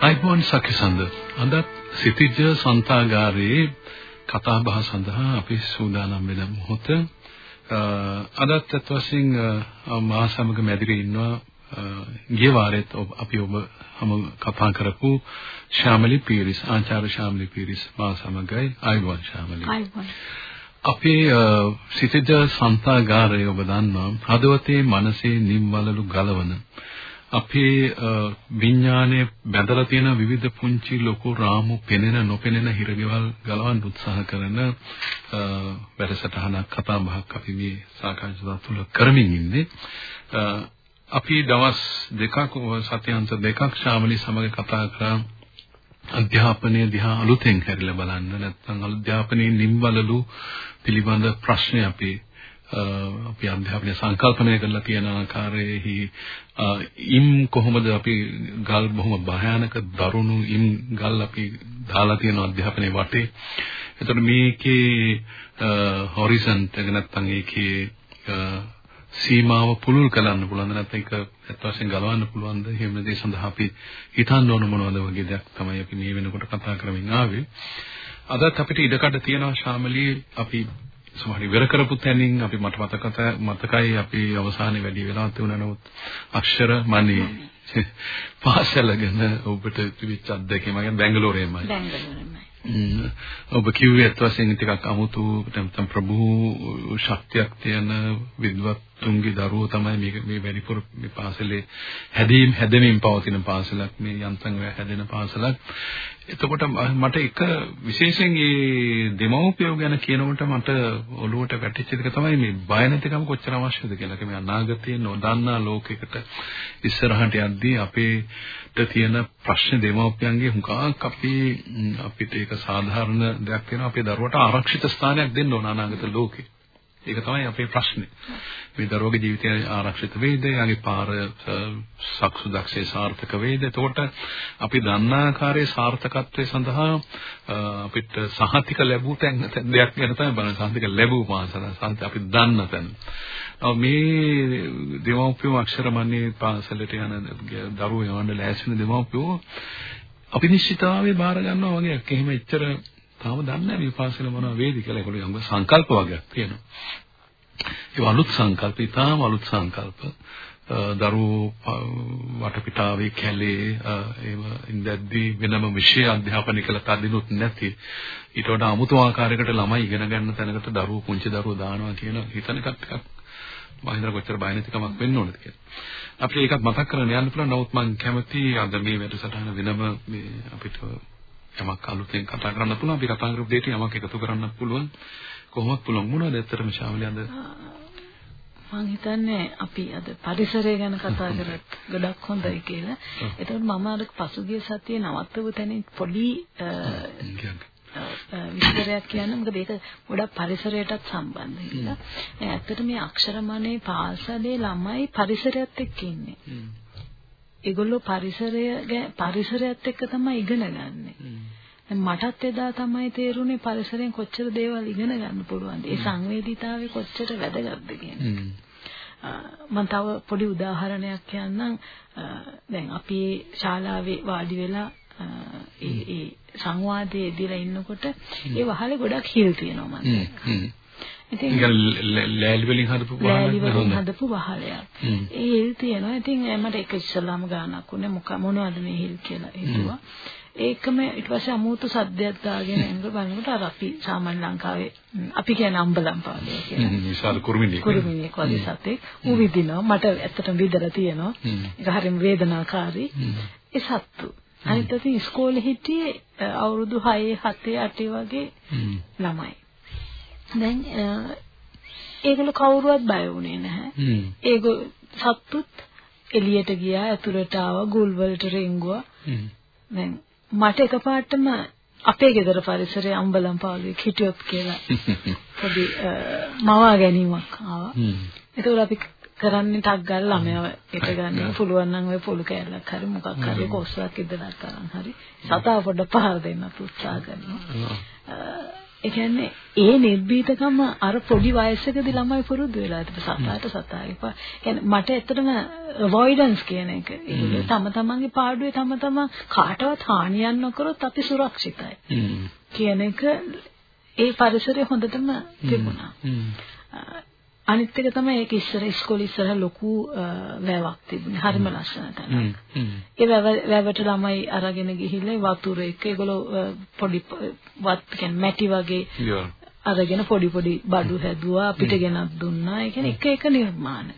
අයිබෝන් සකිසඳ අදත් සිටිජ සන්තාගාරයේ කතා බහ සඳහා අපි සූදානම් වෙන මොහොත. අදත් අත් වශයෙන් මා සමග මැදිරී ඉන්නවා. ගිය වාරෙත් අපි ඔබ හමු කතා කරපු ශාමලි පීරිස් ආචාර්ය ශාමලි පීරිස් මා සමගයි අයිබෝන් ශාමලි. අපේ සිටිජ සන්තාගාරය ඔබ දන්නවා. හදවතේ මනසේ නිම්වලලු ගලවන අපේ විඥානයේ බැඳලා තියෙන විවිධ පුංචි ලොකු රාමු පෙනෙන නොපෙනෙන හිරගෙවල් ගලවන්න උත්සාහ කරන වැඩසටහනක් කතා බහක් අපි මේ සාකච්ඡා තුළ කරමින් ඉන්නේ. අපි දවස් දෙකක් සත්‍යංශ දෙකක් ශාමලි සමග කතා කරා අධ්‍යාපනය දිහා අලුතෙන් හැරිලා බලන්න නැත්නම් අධ්‍යාපනයේ නිම්වලලු පිළිබඳ ප්‍රශ්න අපි අපි අධ්‍යාපනය සංකල්පනය කරලා තියෙන ආකාරයේහි ඉම් කොහොමද අපි ගල් බොහොම භයානක දරුණු ඉම් ගල් අපි දාලා තියෙන අධ්‍යාපනයේ වටේ. එතකොට මේකේ හොරිසන් එක නැත්නම් ඒකේ සීමාව පුළුල් කරන්න පුළුවන් නැත්නම් ඒක ඇත්ත වශයෙන් ගලවන්න පුළුවන්ද? එහෙම දේ සඳහා අපි හිතන්න ඕන මොනවද වගේ දෙයක් තමයි අපි මේ වෙනකොට කතා කරමින් ආවේ. අදත් අපිට ඉඩකඩ තියෙනවා ශාමලී. අපි සමහර ඉවර කරපු තැනින් අපි මට මතකත මතකයි අපි අවසානයේ වැඩි වෙලාවක් තිබුණා නමුත් අක්ෂර මනේ පාසල ගැන ඔබට තිබිච්ච අත්දැකීම ගැන බැංගලෝරයේමයි. බැංගලෝරයේමයි. ඔබ කිව්වේ අත් වශයෙන් ටිකක් අමුතු නැත්නම් ප්‍රභූ ශක්තියක් තියෙන විද්වත්තුන්ගේ දරුවෝ තමයි මේක මේ වැඩිපුර මේ පාසලේ හැදීම් හැදෙමින් පවතින පාසලක් මේ යන්තම් හැදෙන පාසලක්. එතකොට මට එක විශේෂයෙන් මේ දෙමව්පියෝ ගැන කියනකොට මට ඔළුවට වැටිච්ච එක තමයි මේ බය නැතිකම කොච්චර අවශ්‍යද කියලා. මේ අනාගතයේ නොදන්නා ලෝකයකට ඉස්සරහට යද්දී අපේට තියෙන ප්‍රශ්න දෙමව්පියන්ගේ හුඟක් අපි අපිට ඒක සාධාරණ දෙයක් වෙනවා අපේ දරුවට ආරක්ෂිත ස්ථානයක් දෙන්න ඕන අනාගත ලෝකේ. ඒක තමයි අපේ ප්‍රශ්නේ. මේ දරුවගේ ජීවිතය ආරක්ෂිත වේද? යාගේ පාර සක්සු දක්ෂේ සාර්ථක වේද? එතකොට අපි දන්නා ආකාරයේ සාර්ථකත්වයේ සඳහා අපිට සහතික ලැබූ තැන් දෙයක් ගැන තමයි බලන්න. සහතික ලැබූ පාසල සහතික අපි දන්න තැන. මේ දෙමව්පියෝ අක්ෂරමන්නේ පාසලට යන දරුවෝ යවන්න ලෑස්ති වෙන දෙමව්පියෝ අපි නිශ්චිතතාවයේ බාර ගන්නවා වගේ එහෙම එච්චර තාම දන්නේ නැහැ මේ පාසල මොනවා වේද කියලා. ඒගොල්ලෝ යම් සංකල්ප වගේක් තියෙනවා. ඒ අලුත් සංකල්ප, ඊටාම අලුත් සංකල්ප. දරුවෝ වටපිටාවේ කැලේ ඒව ඉඳද්දී වෙනම විෂය අධ්‍යාපනය කළ තදිනුත් නැති ඊට වඩා අමුතු ආකාරයකට ළමයි ඉගෙන ගන්න තැනකට දරුවෝ පුංචි දරුවෝ දානවා කියන හිතන එකත් ටිකක් මම හිතන කොච්චර බය නැතිකමක් වෙන්න ඕනද කියලා. අපිට ඒකත් මතක් කරගෙන යන්න පුළුවන්. නමුත් මම කැමති අද මේ වැඩසටහන වෙනම මේ අපිට යමක් අලුතෙන් කතා කරන්න පුළුවන්. අපි කතා කරපු දෙයට යමක් එකතු කරන්න පුළුවන්. කොහොමද පුළුවන් මොනවද ඇත්තටම ශාවලිය අද මම හිතන්නේ අපි අද පරිසරය ගැන කතා කරත් ගොඩක් හොඳයි කියලා. ඒතකොට මම අර පසුගිය සතියේ නවත්තපු තැනින් පොඩි විස්තරයක් කියන්න මොකද ඒක ගොඩක් පරිසරයටත් සම්බන්ධ කියලා. ඇත්තට මේ අක්ෂරමනේ පාසලේ ළමයි පරිසරයත් එක්ක ඉන්නේ. ඒගොල්ලෝ පරිසරය පරිසරයත් එක්ක තමයි ඉගෙන ගන්නෙ. මටත් එදා තමයි තේරුනේ පරිසරයෙන් කොච්චර දේවල් ඉගෙන ගන්න පුළුවන්ද. ඒ සංවේදීතාවය කොච්චර වැදගත්ද කියන්නේ. මම තව පොඩි උදාහරණයක් කියන්නම්. දැන් අපි ශාලාවේ වාඩි වෙලා ඒ සංවාදයේ ඉදලා ඉන්නකොට ඒ වහලේ ගොඩක් හිල් තියෙනවා මම. ඉතින් ලෑලි වලින් හදපු වහලක් වලින් හදපු වහලයක්. ඒ හිල් තියෙනවා. ඉතින් මට ඒක ඉස්සලාම ගානක් උනේ මොක මොනවද මේ හිල් කියලා හිතුවා. ඒකම ඊට පස්සේ අමුතු සද්දයක් දාගෙන එනකොට බලනකොට අර අපි සාමාන්‍ය ලංකාවේ අපි කියන අම්බලම් පාදේ කියලා. විශාල කුරුමිනියෙක්. කුරුමිනියෙක් වගේ සතෙක්. ඌ විදිනවා. මට ඇත්තටම විදලා තියෙනවා. ඒක හරියම වේදනාකාරී. ඒ සත්තු. අනිත් අතින් ඉස්කෝලේ හිටියේ අවුරුදු 6 7 8 වගේ ළමයි. දැන් ඒගොල්ලෝ කවුරුවත් බය වුණේ නැහැ. ඒගොල්ලෝ සත්තුත් එළියට ගියා ඇතුළට ආවා ගුල් වලට රෙංගුවා. දැන් මට එකපාරටම අපේ ගෙදර පරිසරයේ අම්බලම් පාළුවේ හිටියොත් කියලා. පොඩි මවා ගැනීමක් ආවා. ඒකෝර අපි කරන්නේ ටක් ගාලා ළමයව එක ගන්න. පුළුවන් නම් ඔය පොළු කෑල්ලක් හරි මොකක් හරි කොස්සක් ඉදලා තරම් හරි. සතා පොඩ පහර දෙන්න උත්සාහ කරනවා. ඒ කියන්නේ ඒ නිර්භීතකම අර පොඩි වයසකදී ළමයි පුරුදු වෙලා තිබ්බ සතාට සතා එපා. කියන්නේ මට ඇත්තටම අවොයිඩන්ස් කියන එක. ඒ තම තමන්ගේ පාඩුවේ තම තමන් කාටවත් හානියක් නොකරොත් අපි සුරක්ෂිතයි. කියන එක ඒ පරිසරය හොඳටම තිබුණා. අනිත් එක තමයි ඒක ඉස්සර ඉස්කෝලේ ඉස්සර ලොකු වැවක් තිබුණේ. හරිම ලස්සන තැනක්. ඒ වැවට ළමයි අරගෙන ගිහිල්ලා වතුර එක ඒගොල්ලෝ පොඩි වත් කියන්නේ මැටි වගේ අරගෙන පොඩි පොඩි බඩු හැදුවා අපිට ගෙනත් දුන්නා. ඒ කියන්නේ එක එක නිර්මාණ.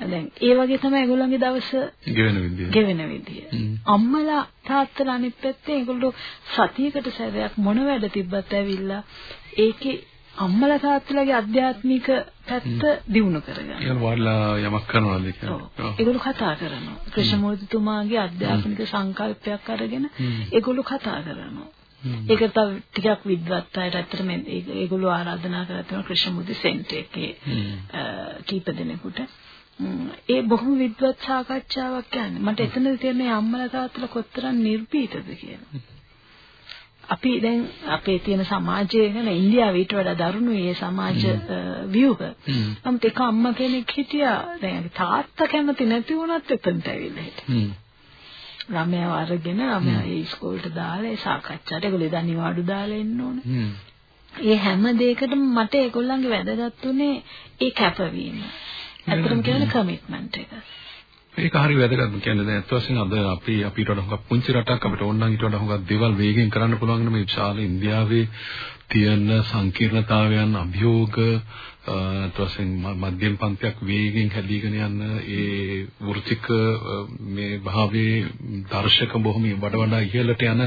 දැන් ඒ වගේ තමයි ඒගොල්ලන්ගේ දවස ගෙවෙන විදිය. ගෙවෙන විදිය. අම්මලා තාත්තලා අනිත් පැත්තේ ඒගොල්ලෝ සතියකට සැරයක් මොන වැඩ තිබ්බත් ඇවිල්ලා ඒකේ අම්මලා තාත්තලාගේ අධ්‍යාත්මික පැත්ත දිනු කරගන්න. ඒක වඩලා යමක් කරනවාද කියන්නේ. ඒගොල්ලෝ කතා කරනවා. ක්‍රිෂ්ණමූර්තිතුමාගේ අධ්‍යාත්මික සංකල්පයක් අරගෙන ඒගොල්ලෝ කතා කරනවා. ඒක තව ටිකක් විද්වත් අයට ඇත්තටම ඒගොල්ලෝ ආරාධනා කරලා තියෙනවා ක්‍රිෂ්ණමූර්ති සෙන්ටර් එකේ කීප දෙනෙකුට. ඒ බොහොම විද්වත් සාකච්ඡාවක් කියන්නේ. මට එතනදී තේරෙන්නේ අම්මලා තාත්තලා කොතරම් නිර්භීතද කියලා. අපි දැන් අපේ තියෙන සමාජයේ ගැන ඉන්දියාවේ ඊට වඩා දරුණු ඒ සමාජ ව්‍යුහ. නමුත් එක අම්මා කෙනෙක් හිටියා දැන් තාත්තා කැමති නැති වුණත් එතනට ඇවිල්ලා හිටියා. ළමයාව අරගෙන ළමයා ඒ ඉස්කෝලේට දාලා ඒ සාකච්ඡාට ඒගොල්ලෝ දනිවාඩු දාලා ඉන්න ඕන. ඒ හැම දෙයකටම මට ඒගොල්ලන්ගේ වැදගත් උනේ ඒ කැපවීම. ඇත්තටම කියන්නේ කමිට්මන්ට් එක. ඒක හරි වැදගත්. කියන්නේ දැන් අත් වශයෙන් අද අපි අපිට වඩා හුඟක් පුංචි රටක් අපිට ඕන නම් ඊට වඩා හුඟක් දේවල් වේගෙන් කරන්න පුළුවන් මේ විශාල ඉන්දියාවේ තියෙන සංකීර්ණතාවයන් අභියෝග අත් වශයෙන් මධ්‍යම පන්තියක් වේගෙන් හැදීගෙන යන ඒ වෘත්තික මේ භාවයේ දර්ශක බොහොම වඩා වඩා ඉහළට යන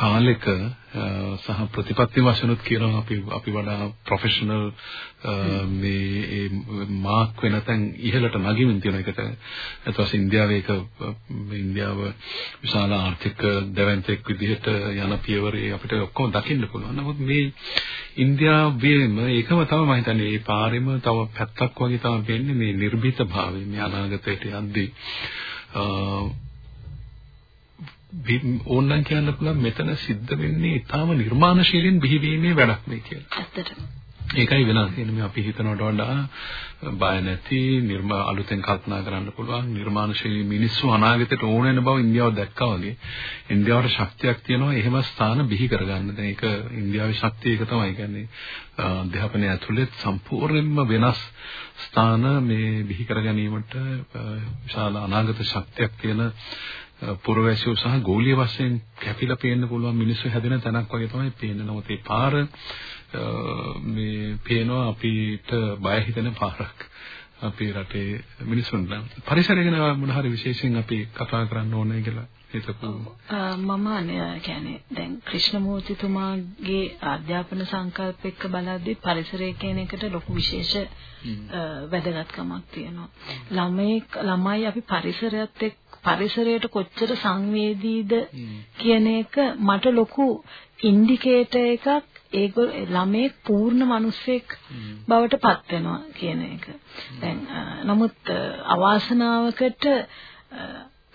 කාලෙක සහ ප්‍රතිපත්ති වශයෙන්ුත් කියනවා අපි අපි වඩා ප්‍රොෆෙෂනල් මේ මාක් වෙන තැන් ඉහළට නගිමින් තියෙන එකට ඊට ඉන්දියාවේ ඒක ඉන්දියාව විශාල ආර්ථික දැවැන්තෙක් විදිහට යන පියවරේ අපිට ඔක්කොම දකින්න පුළුවන්. නමුත් මේ ඉන්දියාවේම ඒකම තමයි මම හිතන්නේ මේ පාරෙම තව පැත්තක් වගේ තමයි වෙන්නේ මේ නිර්භීත භාවය මේ අනාගතයට යද්දී ඕනනම් කියන්න පුළුවන් මෙතන සිද්ධ වෙන්නේ ඊටාම නිර්මාණශීලීන් බිහිවීමේ වැඩක් මේ කියලා. ඇත්තටම. ඒකයි වෙනස් කියන්නේ අපි හිතනවට වඩා බය නැති නිර්මා අලුතෙන් කල්පනා කරන්න පුළුවන් නිර්මාණශීලී මිනිස්සු අනාගතයට ඕන වෙන බව ඉන්දියාව දැක්කා වගේ ඉන්දියාවට ශක්තියක් තියෙනවා එහෙම ස්ථාන බිහි කරගන්න. දැන් ඒක ඉන්දියාවේ ශක්තිය ඒක තමයි කියන්නේ අධ්‍යාපනය ඇතුළේ සම්පූර්ණයෙන්ම වෙනස් ස්ථාන මේ බිහි කර ගැනීමට විශාල අනාගත ශක්තියක් තියෙන පුරවැසියෝ සහ ගෝලීය වශයෙන් කැපිලා පේන්න පුළුවන් මිනිස්සු හැදෙන තැනක් වගේ තමයි පේන්නේ. නමුත් ඒ පාර මේ පේනවා අපිට බය හිතෙන පාරක්. අපේ රටේ මිනිසුන්ට පරිසරය ගැන මොන හරි විශේෂයෙන් අපි කතා කරන්න ඕනේ කියලා හිතපු මම කියන්නේ දැන් ක්‍රිෂ්ණමූර්තිතුමාගේ අධ්‍යාපන සංකල්ප එක්ක බලද්දී පරිසරය කියන එකට ලොකු විශේෂ වැදගත්කමක් තියෙනවා ළමයි ළමයි අපි පරිසරයත් එක්ක පරිසරයට කොච්චර සංවේදීද කියන එක මට ලොකු ඉන්ඩිකේටර් එකක් ඒගොල්ල ළමේ පූර්ණ මිනිසෙක් බවට පත් වෙනවා කියන එක. දැන් නමුත් අවාසනාවකට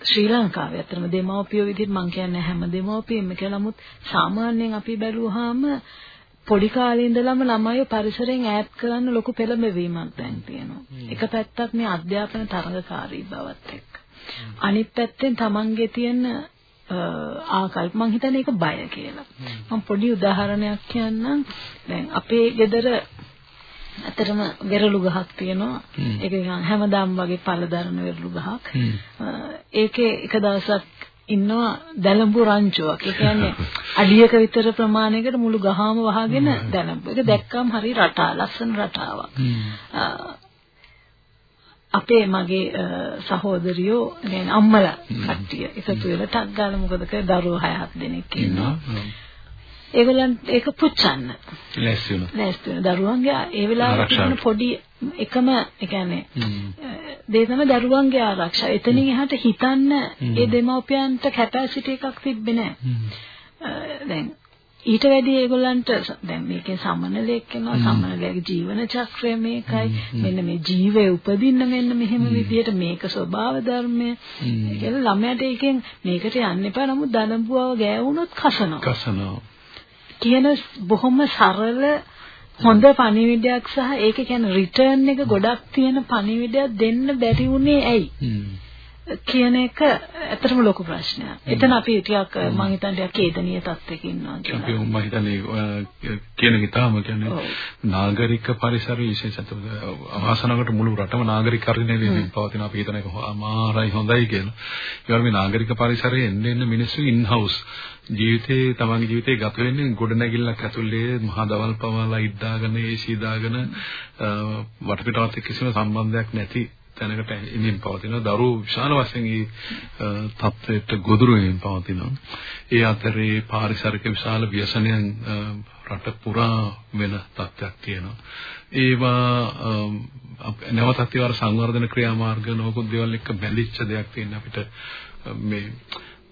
ශ්‍රී ලංකාවේ අතරම දෙමව්පියෝ විදිහට මම කියන්නේ හැම දෙමව්පියෙම කියලා. නමුත් සාමාන්‍යයෙන් අපි බැලුවාම පොඩි කාලේ ඉඳලම ළමයිව පරිසරයෙන් ඈත් කරන්න ලොකු පෙළඹවීමක් දැන් තියෙනවා. එක පැත්තක් මේ අධ්‍යාපන තරඟකාරී බවත් එක්ක. අනිත් පැත්තෙන් Tamange තියෙන ආකල්ප මං හිතන්නේ ඒක බය කියලා. මම පොඩි උදාහරණයක් කියන්නම්. දැන් අපේ ගෙදර ඇත්තටම වෙරළු ගහක් තියෙනවා. ඒක හැමදාම වගේ පළදරන වෙරළු ගහක්. ඒකේ එක දවසක් ඉන්නවා දැලඹු රංචුවක්. ඒ කියන්නේ අඩියක විතර ප්‍රමාණයකට මුළු ගහම වහගෙන දැලඹු. ඒක දැක්කම හරි රටා ලස්සන රටාවක්. අපේ මගේ සහෝදරියෝ කියන්නේ අම්මලා කට්ටිය එකතු වෙලා ටක් ගාලා මොකද කරේ දරුවෝ 6-7 දෙනෙක් ඉන්නවා. ඒගොල්ලන් ඒක පුච්චන්න. ලෑස්ති වෙනවා. ලෑස්ති වෙන දරුවන්ගේ ඒ වෙලාවට තිබුණ පොඩි එකම ඒ කියන්නේ දේ තමයි දරුවන්ගේ ආරක්ෂාව. එතනින් එහාට හිතන්න ඒ දෙමව්පියන්ට කැපැසිටි එකක් තිබ්බේ නැහැ. දැන් ඊට වැඩි ඒගොල්ලන්ට දැන් මේකේ සමනලයක් වෙනවා සමනලයේ ජීවන චක්‍රය මේකයි. මෙන්න මේ ජීවය උපදින්න මෙන්න මෙහෙම විදියට මේක ස්වභාව ධර්මය. කියලා ළමයාට ඒකෙන් මේකට යන්න එපා. නමුත් දනබුවව ගෑවුනොත් කසනවා. කසනවා කියන බොහොම සරල හොඳ පණිවිඩයක් සහ ඒක කියන්නේ රිටර්න් එක ගොඩක් තියෙන පණිවිඩයක් දෙන්න බැරි වුණේ ඇයි? කියන එක ඇත්තටම ලොකු ප්‍රශ්නයක්. එතන අපි ටිකක් මම හිතන්නේ ටිකක් ඒදනීය තත්ත්වයක ඉන්නවා කියලා. අපි මම හිතන්නේ කියන ගිතාම කියන්නේ නාගරික පරිසරය විශේෂත්ව අවාසනාවකට මුළු රටම නාගරිකකරණය වෙමින් පවතින. අපි හිතන එක අමාරයි හොඳයි කියලා. ඒ වගේ නාගරික පරිසරයේ එන්න එන්න මිනිස්සු ඉන් හවුස් ජීවිතේ තමන්ගේ ජීවිතේ ගත වෙන්නේ ගොඩනැගිල්ලක් ඇතුලේ මහා දවල් පවලා ඉද්දාගෙන ඒසී දාගෙන වටපිටාවත් කිසිම සම්බන්ධයක් නැති තැනකට එමින් පවතිනවා. දරුවෝ විශාල වශයෙන් ඒ තත්ත්වයට ගොදුරු වෙමින් පවතිනවා. ඒ අතරේ පාරිසරික විශාල ව්‍යසනයන් රට පුරා වෙන තත්ත්වයක් තියෙනවා. ඒවා නැවතත් ඒවා සංවර්ධන ක්‍රියාමාර්ග නොකුත් දේවල් එක්ක බැඳිච්ච දෙයක් තියෙන අපිට මේ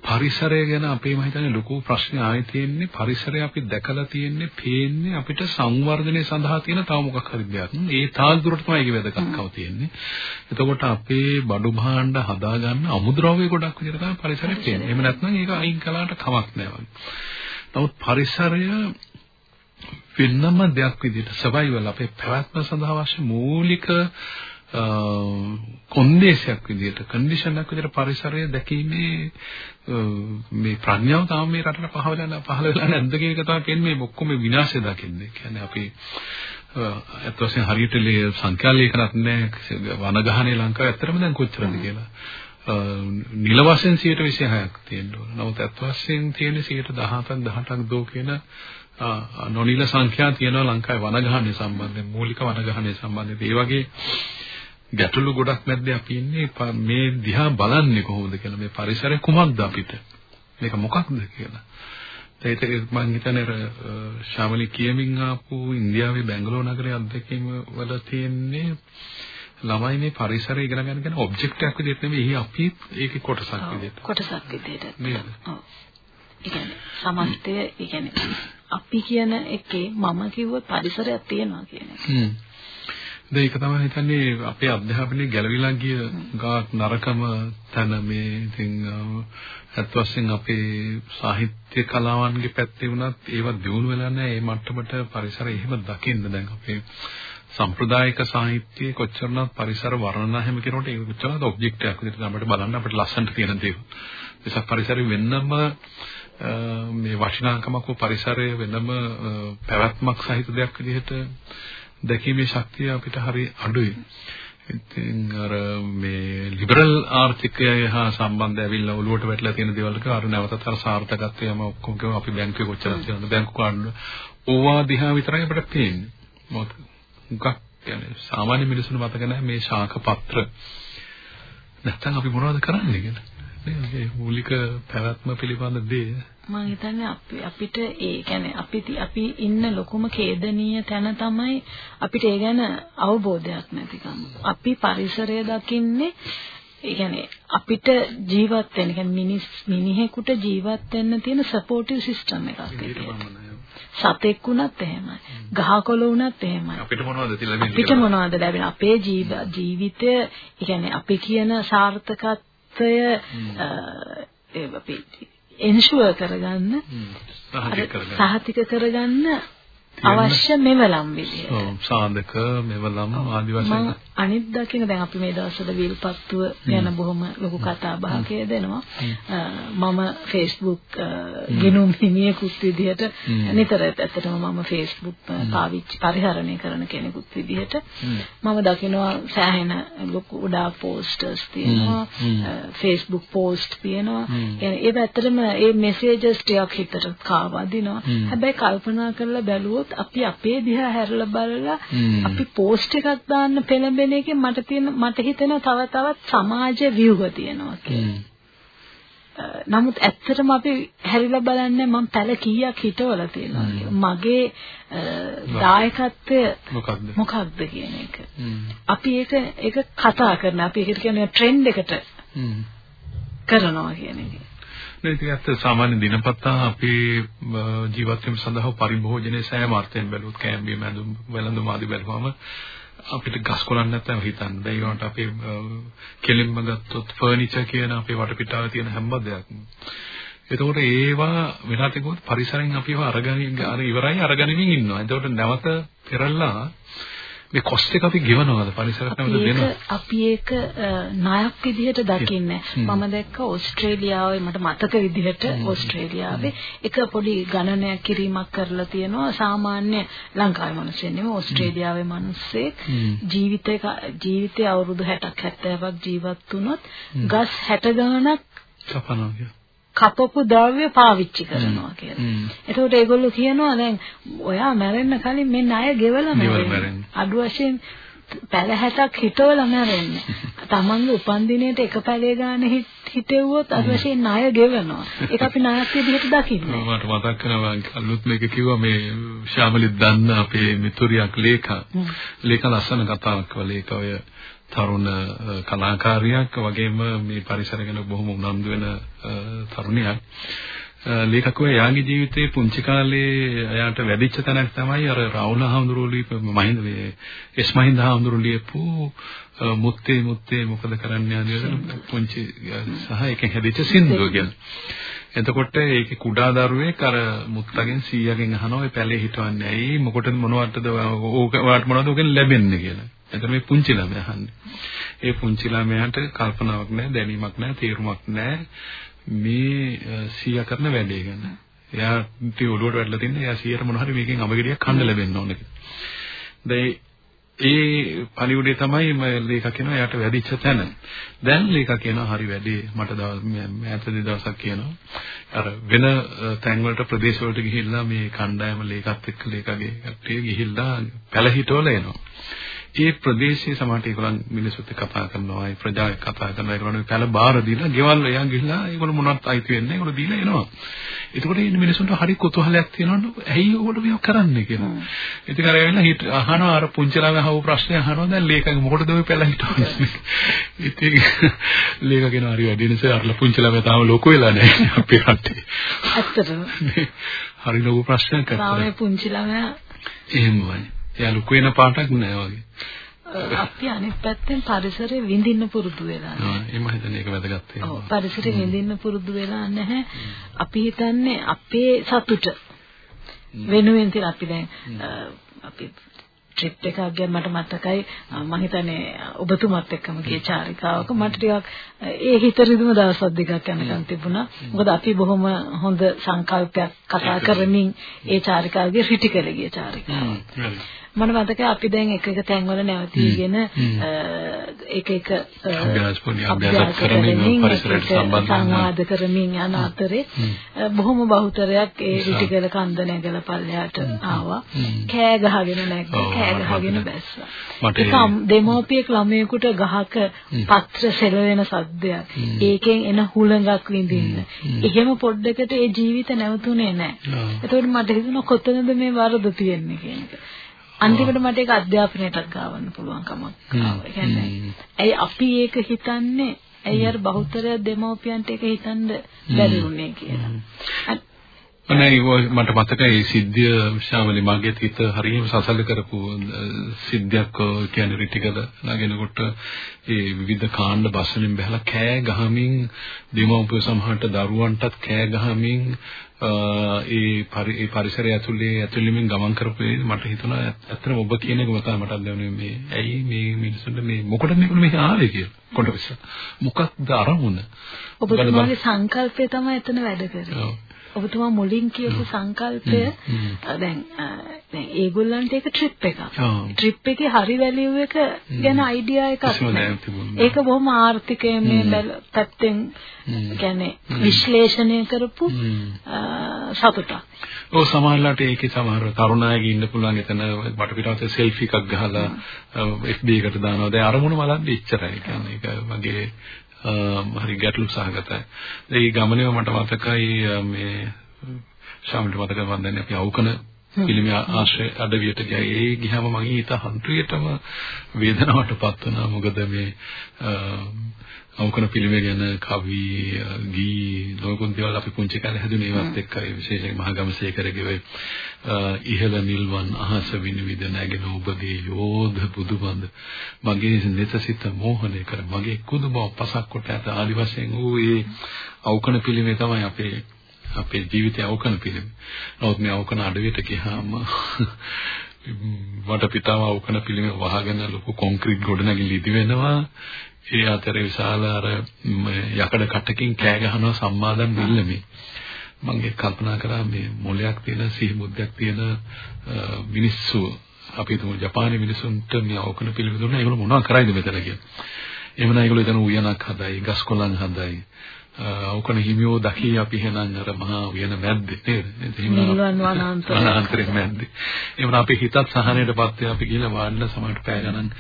පරිසරය ගැන අපේ මම හිතන්නේ ලොකු ප්‍රශ්නේ ආයේ තියෙන්නේ පරිසරය අපි දැකලා තියෙන්නේ පේන්නේ අපිට සංවර්ධනය සඳහා තියෙන තව මොකක් හරි දෙයක්. ඒ තාක් දුරට තමයි ඒක වැදගත්කම තියෙන්නේ. එතකොට අපේ බඩු භාණ්ඩ හදාගන්න අමුද්‍රව්‍ය ගොඩක් විදිහට තමයි පරිසරය පේන්නේ. එහෙම නැත්නම් ඒක අයින් කළාට කමක් නැහැ නමුත් පරිසරය වෙනම දෙයක් විදිහට සර්වයිවල් අපේ පැවැත්ම සඳහා අවශ්‍ය මූලික කොන්දේසයක් විදිහට කන්ඩිෂන් එකක් විදිහට පරිසරය දැකීමේ මේ ප්‍රඥාව තාම මේ රටට පහළ වෙලා පහළ වෙලා නැද්ද කියන එක තමයි කියන්නේ මේ ඔක්කොම විනාශය දකින්නේ. කියන්නේ අපි අත් වශයෙන් හරියට සංඛ්‍යා ලේඛනත් නැහැ වනගහනේ ලංකාවේ ඇත්තටම දැන් කොච්චරද කියලා. නිල වශයෙන් 126ක් තියෙනවා. නමුත් අත් වශයෙන් තියෙන 117ක් 18ක් දෝ කියන නොනිල සංඛ්‍යා තියෙනවා ලංකාවේ වනගහනේ සම්බන්ධයෙන් මූලික වනගහනේ සම්බන්ධයෙන්. ඒ වගේ ගැටලු ගොඩක් මැද්දේ අපි ඉන්නේ? මේ දිහා බලන්නේ කොහොමද කියලා. මේ පරිසරය කුමක්ද අපිට? මේක මොකක්ද කියලා. ඒක මම හිතන්නේ ශාමලි කියමින් ආපු ඉන්දියාවේ බැංගලෝර නගරයේ අත්දැකීම් වල තියෙන්නේ ළමයි මේ පරිසරය ඉගෙන ගන්න කියන ඔබ්ජෙක්ට් එකක් විදිහට නෙමෙයි. අපි ඒකේ කොටසක් විදිහට. කොටසක් විදිහට. නේද? ඔව්. ඒ කියන්නේ සමස්තය ඒ කියන්නේ අපි කියන එකේ මම කිව්වොත් පරිසරයක් තියෙනවා කියන එක ඒක තමයි හිතන්නේ අපේ අධ්‍යාපනයේ ගැළවිලා ගිය ගාක් නරකම තන මේ ඉතින් අත් වශයෙන් අපේ සාහිත්‍ය කලාවන්ගේ පැත්තේ වුණත් ඒවා දියුණු වෙලා නැහැ. ඒ මට්ටමට පරිසරය එහෙම දකින්න දැන් අපේ සම්ප්‍රදායික සාහිත්‍යයේ කොච්චරනක් පරිසර වර්ණනා හැම කෙනෙකුට ඒක කොච්චරද ඔබ්ජෙක්ට් එකක් විදිහට අපිට බලන්න අපිට ලස්සනට තියෙන දේ. ඒසක් පරිසරය වෙන්නම මේ වටිනාකමක් පරිසරය වෙනම පැවැත්මක් සහිත දෙයක් විදිහට දැකීමේ ශක්තිය අපිට හරි අඩුයි. ඉතින් අර මේ ලිබරල් ආර්ථිකය හා සම්බන්ධ ඇවිල්ලා ඔලුවට වැටලා තියෙන දේවල් එක අර නැවතත් අර සාර්ථකත්වයම ඔක්කොම කියව අපි බැංකුවේ කොච්චරද තියෙනවද බැංකු කාඩ් ඕවා දිහා විතරයි අපිට පේන්නේ. මොකද මුගක් කියන්නේ සාමාන්‍ය මිනිසුන් මතක නැහැ මේ ශාක පත්‍ර නැත්තම් අපි මොනවද කරන්නේ කියලා. නේද? මූලික පැවැත්ම පිළිබඳ දේ මම හිතන්නේ අපි අපිට ඒ කියන්නේ අපි අපි ඉන්න ලොකුම ඛේදනීය තැන තමයි අපිට ඒ ගැන අවබෝධයක් නැතිකම. අපි පරිසරය දකින්නේ ඒ කියන්නේ අපිට ජීවත් වෙන්න කියන්නේ මිනිස් මිනිහෙකුට ජීවත් වෙන්න තියෙන සපෝටිව් සිස්ටම් එකක් සතෙක් වුණත් එහෙමයි. ගහකොළ වුණත් එහෙමයි. අපිට මොනවද ලැබෙන්නේ? අපිට මොනවද ලැබෙන්නේ? අපේ ජීවිතය, ඒ කියන්නේ අපි කියන සාර්ථකත්වය අපි එන්ෂුවර් කරගන්න. සහතික කරගන්න අවශ්‍ය මෙවලම් විදියට. ඔව් සාධක මෙවලම් ආදි වශයෙන්. අනිත් දකින්න දැන් අපි මේ දවස්වල විල්පත්තුව ගැන බොහොම ලොකු කතා බහක දෙනවා. මම Facebook ගිනුම් හිමියෙකුත් විදිහට නිතර ඇත්තටම මම Facebook පාවිච්චි පරිහරණය කරන කෙනෙකුත් විදිහට මම දකිනවා සෑහෙන ලොකු උඩා පෝස්ටර්ස් තියෙනවා. Facebook post තියෙනවා. يعني ඒක ඇත්තටම මේ මෙසේජස් ටිකක් හිතට කාවදිනවා. හැබැයි කල්පනා කරලා බැලුවොත් ගත්තොත් අපි අපේ දිහා හැරලා බලලා අපි පෝස්ට් එකක් දාන්න පෙළඹෙන එකෙන් මට තියෙන මට හිතෙනවා තව තවත් සමාජ ව්‍යුහ තියෙනවා කියලා. නමුත් ඇත්තටම අපි හැරිලා බලන්නේ මම පැල කීයක් හිටවලා තියෙනවා මගේ දායකත්වය මොකක්ද? කියන එක. අපි ඒක ඒක කතා කරන අපි ඒකට කියන්නේ ට්‍රෙන්ඩ් එකට කරනවා කියන එක. නේ ඉතින් සාමාන්‍ය දිනපතා අපේ ජීවත් වීම සඳහා පරිභෝජනයේ සෑම අර්ථයෙන් බැලුවොත් කෑම්බිය මැදුම් වැළඳුම් ආදී බැලුවම අපිට ගස් කොළන් නැත්නම් හිතන්න බෑ ඒවට අපේ කෙලින්ම ගත්තොත් ෆර්නිචර් කියන අපේ වටපිටාවේ තියෙන හැම දෙයක්ම එතකොට ඒවා වෙනත් එකක් පරිසරයෙන් අපිව අරගෙන අර ඉවරයි අරගෙනමින් ඉන්නවා. එතකොට නැවත පෙරලා මේ කොස්ට් එක අපි ගෙවනවාද? පරිසරයට නැවත දෙනවා අපි ඒක ණයක් විදිහට දකින්නේ. මම දැක්ක ඕස්ට්‍රේලියාවේ මට මතක විදිහට ඕස්ට්‍රේලියාවේ එක පොඩි ගණනයක් කිරීමක් කරලා තියෙනවා. සාමාන්‍ය ලංකාවේ මිනිස්සු නෙමෙයි ඕස්ට්‍රේලියාවේ මිනිස්සෙක්. ජීවිතේ ජීවිතේ අවුරුදු 60ක් 70ක් ජීවත් වුණොත් ගස් 60 ගණනක් කපනවා කපපු ද්‍රව්‍ය පාවිච්චි කරනවා කියලා. එතකොට ඒගොල්ලෝ කියනවා දැන් ඔයා මැරෙන්න කලින් මේ ණය ගෙවලා මැරෙන්න. අඩු වශයෙන් පැල 60ක් හිටවලා මැරෙන්න. තමන්ගේ උපන්දිනේට එක පැලේ ගන්න හිටෙව්වොත් අඩු වශයෙන් ණය ගෙවනවා. ඒක අපි ණයක් විදිහට දකින්නේ. මට මතක් වෙනවා අලුත් මේක කිව්වා මේ ශාමලිත් දන්න අපේ මිතුරියක් ලේඛා. ලේඛා ලස්සන කතාවක් කළා ලේඛා ඔය තරුණ කලාකාරියක් වගේම මේ පරිසර ගැන බොහොම උනන්දු වෙන තරුණියක්. ලේඛකව යාගේ ජීවිතයේ පුංචි කාලේ එයාට වැඩිච්ච තැනක් තමයි අර රාහුල හාමුදුරුවෝ මහින්ද මේ එස් මහින්ද හාමුදුරුවෝ ලියපු මුත්තේ මුත්තේ මොකද කරන්න යන්නේ පුංචි සහ එකෙන් හැදිච්ච සින්දුව ගැන. එතකොට ඒකේ කුඩා දරුවෙක් අර මුත්තගෙන් සීයාගෙන් අහනවා ඒ පැලේ හිටවන්නේ ඇයි මොකටද මොනවටද ඕක ඔයාලට මොනවද ඔකෙන් ලැබෙන්නේ කියලා. එතන මේ පුංචි ළමයා අහන්නේ. ඒ පුංචි ළමයාට කල්පනාවක් නැහැ, දැනීමක් නැහැ, තේරුමක් නැහැ. මේ සීයා කරන වැඩේ ගැන. එයා ඉතින් ඔළුවට වැටලා තින්නේ එයා සීයට මොන හරි මේකෙන් අමගඩියක් කන්න ලැබෙන්න ඕන කියලා. ඒ පණිවිඩය තමයි මම ලේඛක කියනවා එයාට වැඩිච්ච තැන. දැන් ලේඛක කියනවා හරි වැඩි මට දවස් මෑතදී දවසක් කියනවා. අර වෙන තැන් වලට ප්‍රදේශ වලට ගිහිල්ලා මේ කණ්ඩායම ලේකත් එක්ක ලේකගේ කට්ටිය ගිහිල්ලා පැලහිටවල එනවා. ඒ ප්‍රදේශයේ සමහරට ඒගොල්ලන් මිනිස්සුත් කතා කරනවා, ඒ ප්‍රජාව කතා කරනවා. ඒගොල්ලෝ පැල බාර දීලා ගෙවල් එයා ගිහිල්ලා ඒගොල්ලෝ මොනවත් අයිති වෙන්නේ ඒගොල්ලෝ දීලා එනවා. එතකොට මේ මිනිස්සුන්ට හරි කුතුහලයක් තියෙනවලු ඇයි ඕගොල්ලෝ මේක කරන්නේ කියලා. ඉතින් අර ඇවිල්ලා හිට අහනවා අර පුංචි ළමයා අහපු ප්‍රශ්නේ අහනවා දැන් ලේකගෙන් මොකටද ඔය පැල හිටවන්නේ. ඉතින් ලේක කියන හරි වැඩි නිසා අර පුංචි ළමයා තාම ලොකු වෙලා නැහැ අපේ රටේ. ඇත්තටම. හරි ලොකු ප්‍රශ්නයක් අත්තා. තාම පුංචි ළමයා එහෙමයි. එයා ලොකු වෙන පාටක් නෑ වගේ. අපි අනිත් පැත්තෙන් පරිසරය විඳින්න පුරුදු වෙලා නෑ. එහෙම හිතන්නේ ඒක වැදගත් වෙනවා. ඔව් පරිසරය විඳින්න පුරුදු වෙලා නැහැ. අපි හිතන්නේ අපේ සතුට වෙනුවෙන් තියලා අපි දැන් අපි ට්‍රිප් එකක් ගියා මට මතකයි මම හිතන්නේ ඔබතුමත් එක්කම ගිය චාරිකාවක මට ටිකක් ඒ හිත රිදුම දවස් දෙකක් යනකම් තිබුණා. මොකද අපි බොහොම හොඳ සංකල්පයක් කතා කරමින් ඒ චාරිකාවගේ රිටිකල ගිය චාරිකාව මම මතකයි අපි දැන් එක එක තැන්වල නැවතීගෙන එක එක අභ්‍යාස කරමින් පරිසරයට සංවාද කරමින් යන අතරේ බොහොම බහුතරයක් ඒ රිටිකල කන්ද නැගලා පල්ලෙහාට ආවා. කෑ ගහගෙන නැග්ගා කෑ ගහගෙන බැස්සා ඒක දෙමෝපියෙක් ළමයෙකුට ගහක පත්‍ර සෙලවෙන සද්දයක්. ඒකෙන් එන හුළඟක් විඳින්න. එහෙම පොඩ්ඩකට ඒ ජීවිත නැවතුනේ නැහැ. එතකොට මට හිතුණා කොතනද මේ වරද තියෙන්නේ කියන එක අන්තිමට මට ඒක අධ්‍යාපනයටත් ගාවන්න පුළුවන් කමක්. ඇයි අපි ඒක හිතන්නේ? ඇයි අර බහුතර දෙමව්පියන්ට ඒක හිතන්න බැරි වුනේ කියලා. අනේ මට මතකයි සිද්ධිය ශාමලි මගේ හිත හරියම සසල කරපු සිද්ධියක් කියන්නේ රිටිකල නගෙනකොට ඒ විවිධ කාණ්ඩ බස්සමින් බහලා කෑ ගහමින් දෙමව්පිය සමහරට දරුවන්ටත් කෑ ගහමින් ඒ පරිසරය ඇතුලේ ඇතුළෙමින් ගමන් කරපු මට හිතුණා ඇත්තටම ඔබ කියන එක මත මට දැනුනේ මේ ඇයි මේ මිනිස්සුන්ට මේ මොකටද මේගොල්ලෝ මෙහි ආවේ කියලා කොටවිස. මොකක්ද අරමුණ? ඔබතුමාගේ සංකල්පය තමයි එතන වැඩ කරන්නේ ඔබතුමා මුලින් කියපු සංකල්පය දැන් දැන් ඒගොල්ලන්ට ඒක ට්‍රිප් එකක්. ට්‍රිප් එකේ හරි වැලියු එක ගැන අයිඩියා එකක් ඒක බොහොම ආර්ථිකයේ මේ පැත්තෙන් කියන්නේ විශ්ලේෂණය කරපු සතුටක්. ඔව් සමහරලාට ඒකේ සමහර තරුණයෙක් ඉන්න පුළුවන් එතන වටපිටාවට සෙල්ෆි එකක් ගහලා FB එකට දානවා. දැන් අරමුණ මලන්නේ ඉච්චරයි. කියන්නේ ඒක මගේ හරි ගැටලු සහගතයි. ඒ ගමනේ මට මතකයි මේ ශාමිට මතක වන්දනේ අපි අවකන පිළිම ආශ්‍රය අඩවියට ගියා. ඒ ගියාම මගේ හිත හන්ත්‍රියටම වේදනාවටපත් වුණා. මොකද මේ අවකන පිළිම ගැන කවි ගී ලෝකුන් දේවල් අපි පුංචි කාලේ හැදුනේ ඒවත් එක්කයි විශේෂයෙන් මහගමසේකරගේ ඔය ඉහළ නිල්වන් අහස විනිවිද නැගෙන ඔබගේ යෝධ බුදුබඳ මගේ නිතසිත මෝහණය කර මගේ කුදු බව පසක් කොට ඇත. ආදි වශයෙන් ඌ ඒ අවකන පිළිමේ තමයි අපේ අපේ ජීවිතය අවකන පිළිම. නමුත් මේ අවකන අඩවියට ගියාම මට පිටාව අවකන පිළිම වහගෙන ලොකු කොන්ක්‍රීට් ගොඩනැගිලි ඉදි වෙනවා. ඒ අතර විශාල අර යකඩ කටකින් කෑ ගහනවා සම්මාදම් නිල්ලමේ. මම ඒක කල්පනා කරා මේ මොලයක් තියෙන සිහි මුද්දයක් තියෙන මිනිස්සු අපි තුමු ජපානයේ මිනිසුන්ට මේ අවකන පිළිම දුන්නා ඒගොල්ලෝ මොනවද කරයිද මෙතන කියලා. එහෙම නැහැ ඒගොල්ලෝ එතන උයනක් හදයි, ගස් කොළන් හදයි. ඕකන හිමියෝ දකි අපි එහෙනම් අර මහා උයන මැද්දේ නේද? නිල්වන් වනාන්තරේ. වනාන්තරේ මැද්දේ. එහෙනම් අපි හිතත් සහනයටපත් වෙ අපි ගිහලා වාඩිලා සමහරට පැය ගණන්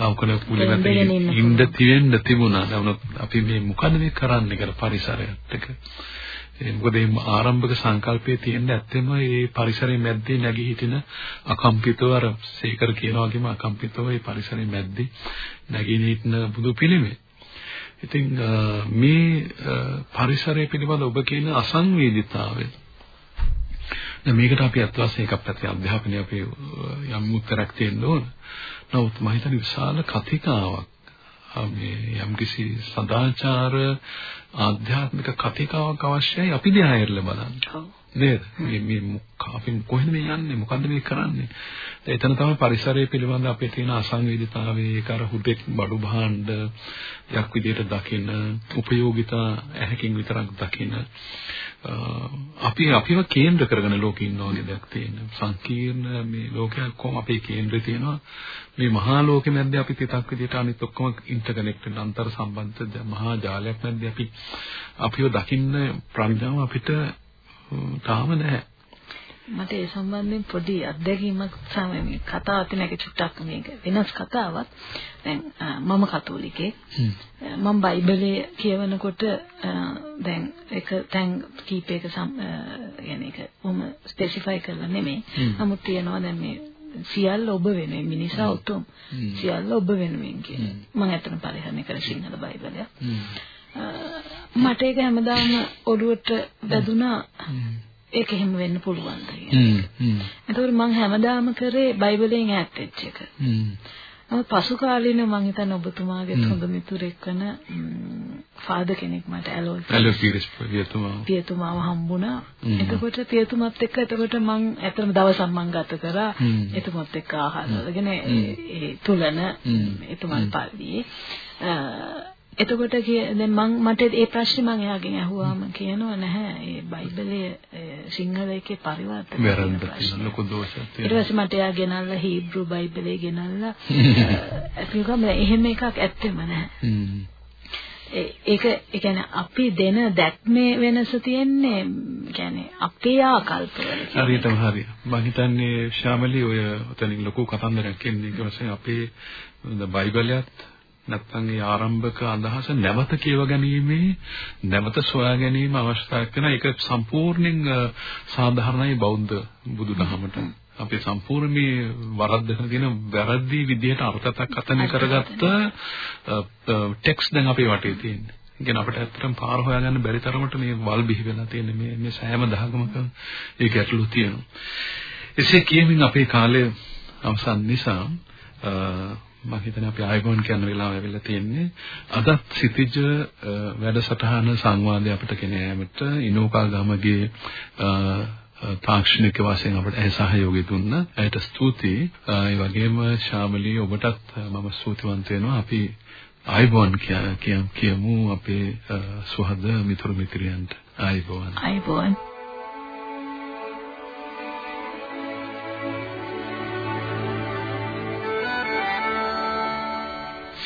ඕකන කුලි මැද්දේ ඉන්න තියෙන්න තිබුණා. නමුත් අපි මේ මොකද මේ කරන්නේ කියලා පරිසරයත් එක්ක. ඒ මොකද මේ ආරම්භක සංකල්පයේ තියෙන ඇත්තම මේ පරිසරයේ මැද්දේ නැගී හිටින අකම්පිතව අර සීකර කියනවා වගේම අකම්පිතව මේ පරිසරයේ මැද්දේ නැගී හිටින බුදු පිළිමේ. ඉතින් මේ පරිසරය පිළිබඳ ඔබ කියන අසංවේදීතාවය දැන් මේකට අපි අත් වශයෙන් එකක් පැත්තේ අධ්‍යාපනය අපි යම් උත්තරයක් දෙන්න ඕන. නමුත් මම හිතන්නේ විශාල කතිකාවක් මේ යම්කිසි සදාචාර ආධ්‍යාත්මික කතිකාවක් අවශ්‍යයි අපි දිහා හැරලා බලන්න. නේද? මේ මේ අපි කොහෙද මේ යන්නේ? මොකද්ද මේ කරන්නේ? එතන තමයි පරිසරය පිළිබඳ අපේ තියෙන අසංවේදීතාවයේ ඒක අර හුදෙක් බඩු භාණ්ඩ යක් විදිහට දකින, උපයෝගිතා ඇහැකින් විතරක් දකින අපි අපිව කේන්ද්‍ර කරගෙන ලෝකෙ ඉන්න වගේ දෙයක් තියෙන. සංකීර්ණ මේ ලෝකයක් කොහොම අපේ කේන්ද්‍රය තියෙනවා. මේ මහා ලෝකෙ මැද්දේ අපි තිතක් විදිහට අනිත් ඔක්කොම ඉන්ටර්කනෙක්ටඩ් අන්තර් සම්බන්ධ මහා ජාලයක් මැද්දේ අපි අපිව දකින්න ප්‍රඥාව අපිට තාම නැහැ. මට ඒ සම්බන්ධයෙන් පොඩි අත්දැකීමක් සමග කතා අතර නැග චුට්ටක් මේක වෙනස් කතාවක්. දැන් මම කතෝලිකෙක්. මම බයිබලයේ කියවනකොට දැන් එක තැන් කීපයක يعني ඒක උම ස්පෙસિෆයි කරලා නෙමෙයි. නමුත් තියනවා දැන් මේ සියල්ල ඔබ වෙනුවෙන් මිනිසා උතුම් සියල්ල ඔබ වෙනුවෙන් කියන. මම අතන පරිහරණය කර සිංහල බයිබලයක්. මට ඒක හැමදාම ඔළුවට වැදුනා ඒක එහෙම වෙන්න පුළුවන්ද කියලා. එතකොට මම හැමදාම කරේ බයිබලයෙන් ඈත් වෙච්ච එක. නමුත් පසු කාලේනේ මම හිතන්නේ ඔබතුමාගේ හොඳ මිතුරෙක් වෙන ෆාදර් කෙනෙක් මට ඇලෝයි. ඇලෝයි පීරිස් පියතුමා. පියතුමාව හම්බුණා. එතකොට පියතුමත් එක්ක එතකොට මම ඇත්තම දවසක් මම ගත කරා. එතුමත් එක්ක ආහාර වලගෙන ඒ තුලන එතුමන් පල්ලියේ එතකොට දැන් මම මට ඒ ප්‍රශ්නේ මම එයාගෙන් අහුවාම කියනවා නැහැ. ඒ බයිබලයේ සිංහල එකේ පරිවර්තන වැරද්ද තියෙන ලොකු දෝෂයක් තියෙනවා. ඊට පස්සේ මට එයා ගෙනල්ලා හීබ්‍රු බයිබලයේ ගෙනල්ලා ඒකම එහෙම එකක් ඇත්තෙම නැහැ. ඒක ඒ කියන්නේ අපි දෙන දැක්මේ වෙනස තියෙන්නේ කියන්නේ අපේ ආකල්පවල හරියටම හරිය. මම හිතන්නේ ශාමලී ඔය උතනින් ලොකු කතන්දරයක් කියන්නේ ඊට පස්සේ අපේ බයිබලයත් නැත්නම් ඒ ආරම්භක අදහස නැවත කියව ගැනීමේ නැවත සොයා ගැනීම අවශ්‍යතාවයක් වෙන ඒක සම්පූර්ණයෙන් සාධාරණයි බෞද්ධ බුදුදහමට අපේ සම්පූර්ණ මේ වරද්දගෙන තියෙන වැරදි විදිහට අර්ථකථනය කරගත්ත ටෙක්ස්ට් දැන් අපේ වටේ තියෙන්නේ. ඉතින් අපිට ඇත්තටම පාර හොයාගන්න බැරි තරමට මේ වල් බිහි වෙලා තියෙන මේ මේ සෑම දහගමක ඒ ගැටලු තියෙනවා. එසේ කියමින් අපේ කාලය අවසන් නිසා මම හිතන්නේ අපි ආයගොන් කියන වෙලාව ඇවිල්ලා තියෙන්නේ අදත් සිටිජ වැඩසටහන සංවාදය අපිට ගෙන යාමට ඉනෝකා ගමගේ තාක්ෂණික වශයෙන් අපට ඒ සහයෝගය දුන්න. ඒට ස්තුතියි. ඒ වගේම ශාමලී ඔබටත් මම ස්තුතිවන්ත වෙනවා. අපි ආයුබෝවන් කියමු අපේ සුහද මිතුරු මිත්‍රයන්ට. ආයුබෝවන්. ආයුබෝවන්.